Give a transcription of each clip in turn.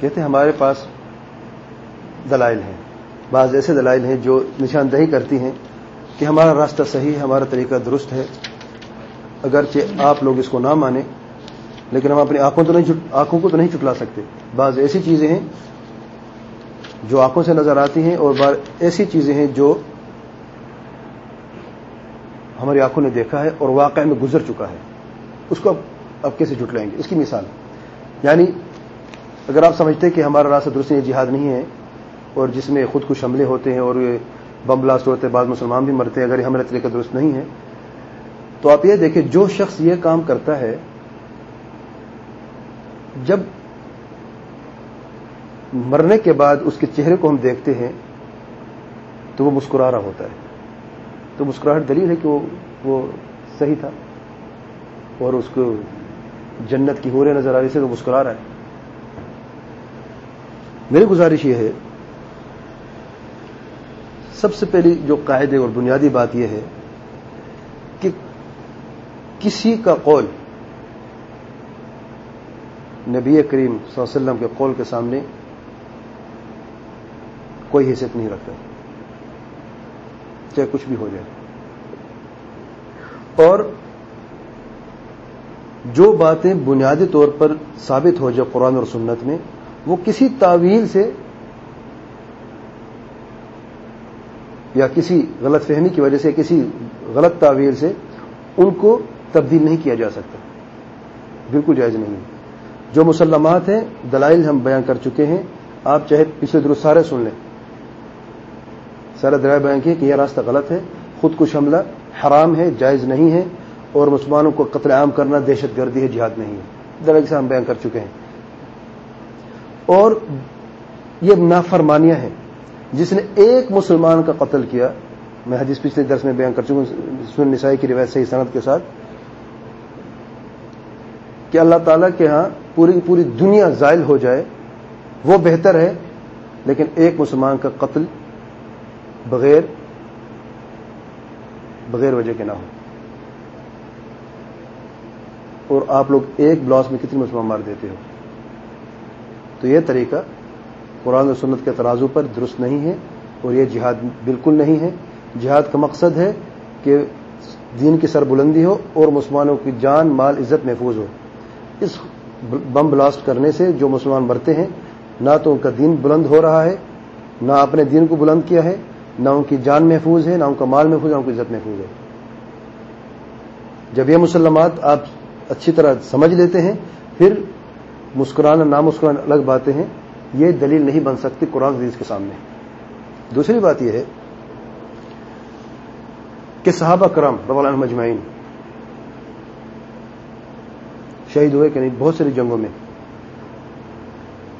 کہتے ہیں ہمارے پاس دلائل ہیں۔ بعض ایسے دلائل ہیں جو نشاندہی کرتی ہیں کہ ہمارا راستہ صحیح ہے، ہمارا طریقہ درست ہے۔ اگرچہ آپ لوگ اس کو نہ مانیں، لیکن ہم اپنی آنکھوں تو نہیں آنکھوں کو تو نہیں چٹلا سکتے۔ بعض ایسی چیزیں ہیں جو آنکھوں سے نظر آتی ہیں اور بعض ایسی چیزیں ہیں جو ہماری آنکھوں نے دیکھا ہے اور واقع میں گزر چکا ہے۔ اس کو اب کیسے جٹلائیں گے؟ اس کی مثال۔ یعنی اگر آپ سمجھتے کہ ہمارا راستہ درست یہ جہاد نہیں ہے اور جس میں خود کچھ حملے ہوتے ہیں اور بم بلاسٹ ہوتے ہیں، بعض مسلمان بھی مرتے ہیں اگر یہ ہمارا طریقہ درست نہیں ہے، تو آپ یہ دیکھیں جو شخص یہ کام کرتا ہے، جب مرنے کے بعد اس کے چہرے کو ہم دیکھتے ہیں، تو وہ مسکرا رہا ہوتا ہے۔ تو مسکراہٹ دلیل ہے کہ وہ وہ صحیح تھا اور اس کو جنت کی ہورے نظر آ رہی سے تو مسکرا رہا ہے۔ میری گزارش یہ ہے، سب سے پہلی جو قاعدے اور بنیادی بات یہ ہے کہ کسی کا قول نبی کریم صلی اللہ علیہ وسلم کے قول کے سامنے کوئی حیثیت نہیں رکھتا، چاہے کچھ بھی ہو جائے۔ اور جو باتیں بنیادی طور پر ثابت ہو جائے قرآن اور سنت میں وہ کسی تعویل سے یا کسی غلط فہمی کی وجہ سے، کسی غلط تعویل سے ان کو تبدیل نہیں کیا جا سکتا۔ بالکل جائز نہیں جو مسلمات ہیں، دلائل ہم بیان کر چکے ہیں۔ آپ چاہے پچھلے درست سارے سن لیں۔ سارے دلائل بیان کیے کہ یہ راستہ غلط ہے۔ خود کش حملہ حرام ہے، جائز نہیں ہے۔ اور مسلمانوں کو قتل عام کرنا دہشت گردی ہے، جہاد نہیں ہے۔ دلائل سے ہم بیان کر چکے ہیں۔ اور یہ نافرمانیاں ہیں۔ جس نے ایک مسلمان کا قتل کیا، میں حدیث پچھلے درس میں بیان کر چکا ہوں سن نسائی کی روایت صحیح صنعت کے ساتھ، کہ اللہ تعالیٰ کے ہاں پوری پوری دنیا زائل ہو جائے، وہ بہتر ہے، لیکن ایک مسلمان کا قتل بغیر بغیر وجہ کے نہ ہو۔ اور آپ لوگ ایک بلاس میں کتنے مسلمان مار دیتے ہو؟ تو یہ طریقہ قرآن و سنت کے ترازو پر درست نہیں ہے اور یہ جہاد بالکل نہیں ہے۔ جہاد کا مقصد ہے کہ دین کی سر بلندی ہو اور مسلمانوں کی جان، مال، عزت محفوظ ہو۔ اس بم بلاسٹ کرنے سے جو مسلمان مرتے ہیں، نہ تو ان کا دین بلند ہو رہا ہے، نہ اپنے دین کو بلند کیا ہے، نہ ان کی جان محفوظ ہے، نہ ان کا مال محفوظ ہے نہ ان کی عزت محفوظ ہے۔ جب یہ مسلمات آپ اچھی طرح سمجھ لیتے ہیں، پھر مسکرانا نہ مسکرانا الگ باتیں ہیں، یہ دلیل نہیں بن سکتی قرآن حدیث کے سامنے۔ دوسری بات یہ ہے کہ صحابہ کرم رب مجمعین شہید ہوئے کہ نہیں، بہت ساری جنگوں میں۔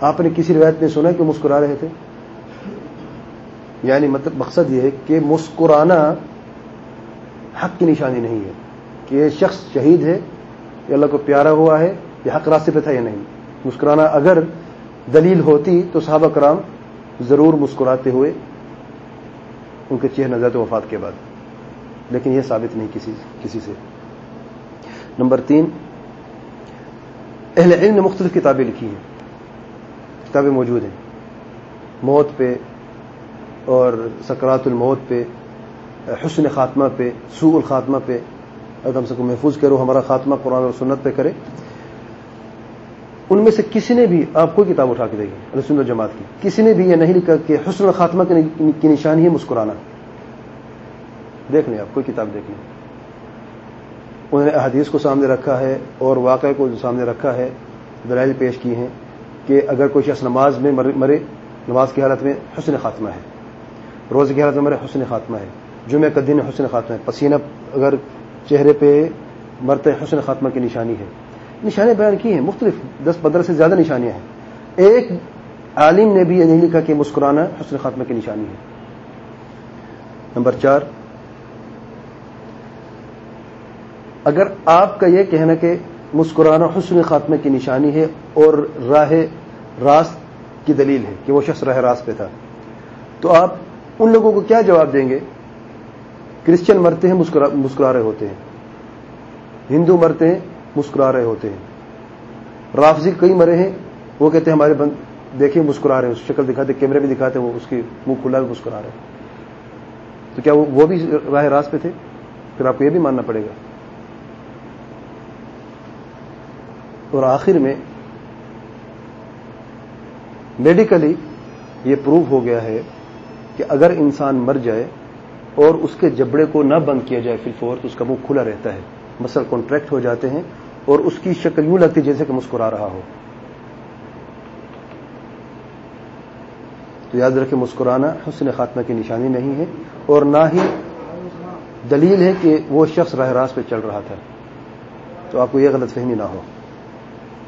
آپ نے کسی روایت میں سنا کہ مسکرا رہے تھے؟ یعنی مطلب مقصد یہ ہے کہ مسکرانا حق کی نشانی نہیں ہے، کہ یہ شخص شہید ہے، یہ اللہ کو پیارا ہوا ہے، یہ حق راستے پہ تھا یا نہیں۔ مسکرانا اگر دلیل ہوتی تو صحابہ کرام ضرور مسکراتے ہوئے ان کے چہر نظر وفات کے بعد۔ لیکن یہ ثابت نہیں کسی کسی سے۔ نمبر تین، اہل علم نے مختلف کتابیں لکھی ہیں۔ کتابیں موجود ہیں۔ موت پہ اور سکرات الموت پہ، حسن خاتمہ پہ، سوء الخاتمہ پہ۔ اگر ہم سب کو محفوظ کرو، ہمارا خاتمہ قرآن اور سنت پہ کرے۔ ان میں سے کسی نے بھی آپ کوئی کتاب اٹھا کے دے رسول جماعت کی۔ کسی نے بھی یہ نہیں لکھا کہ حسن خاتمہ کی نشانی ہے مسکرانا۔ دیکھ لیں آپ، کوئی کتاب دیکھ لیں۔ انہوں نے احادیث کو سامنے رکھا ہے اور واقعہ کو سامنے رکھا ہے، دلائل پیش کی ہیں کہ اگر کوئی شخص نماز میں مرے، نماز کی حالت میں حسن خاتمہ ہے۔ روز کی حالت میں مرے، حسن خاتمہ ہے۔ جمعہ کا دن حسن خاتمہ ہے۔ پسینہ اگر چہرے پہ مرتے، حسن خاتمہ کی نشانی ہے۔ نشانیاں بیان کی ہیں، مختلف دس پندرہ سے زیادہ نشانیاں ہیں۔ ایک عالم نے بھی یہ نہیں لکھا کہ مسکرانا حسن خاتمہ کی نشانی ہے۔ نمبر چار، اگر آپ کا یہ کہنا کہ مسکرانا حسن خاتمہ کی نشانی ہے اور راہ راست کی دلیل ہے کہ وہ شخص راہ راست پہ تھا، تو آپ ان لوگوں کو کیا جواب دیں گے؟ کرسچن مرتے ہیں مسکرا رہے ہوتے ہیں۔ ہندو مرتے ہیں مسکرا رہے ہوتے ہیں۔ رافضی کئی مرے ہیں، وہ کہتے ہیں ہمارے بند دیکھیں مسکرا رہے ہیں، اس شکل دکھاتے، کیمرے بھی دکھاتے، وہ اس کی منہ کھلا بھی مسکرا رہے ہیں۔ تو کیا وہ بھی راہ راست پہ تھے؟ پھر آپ کو یہ بھی ماننا پڑے گا۔ اور آخر میں میڈیکلی یہ پروو ہو گیا ہے کہ اگر انسان مر جائے اور اس کے جبڑے کو نہ بند کیا جائے فل فور تو اس کا منہ کھلا رہتا ہے۔ مسل کانٹریکٹ ہو جاتے ہیں اور اس کی شکل یوں لگتی جیسے کہ مسکرا رہا ہو۔ تو یاد رکھیں مسکرانا حسن خاتمہ کی نشانی نہیں ہے اور نہ ہی دلیل ہے کہ وہ شخص راہ راست پہ چل رہا تھا۔ تو آپ کو یہ غلط فہمی نہ ہو۔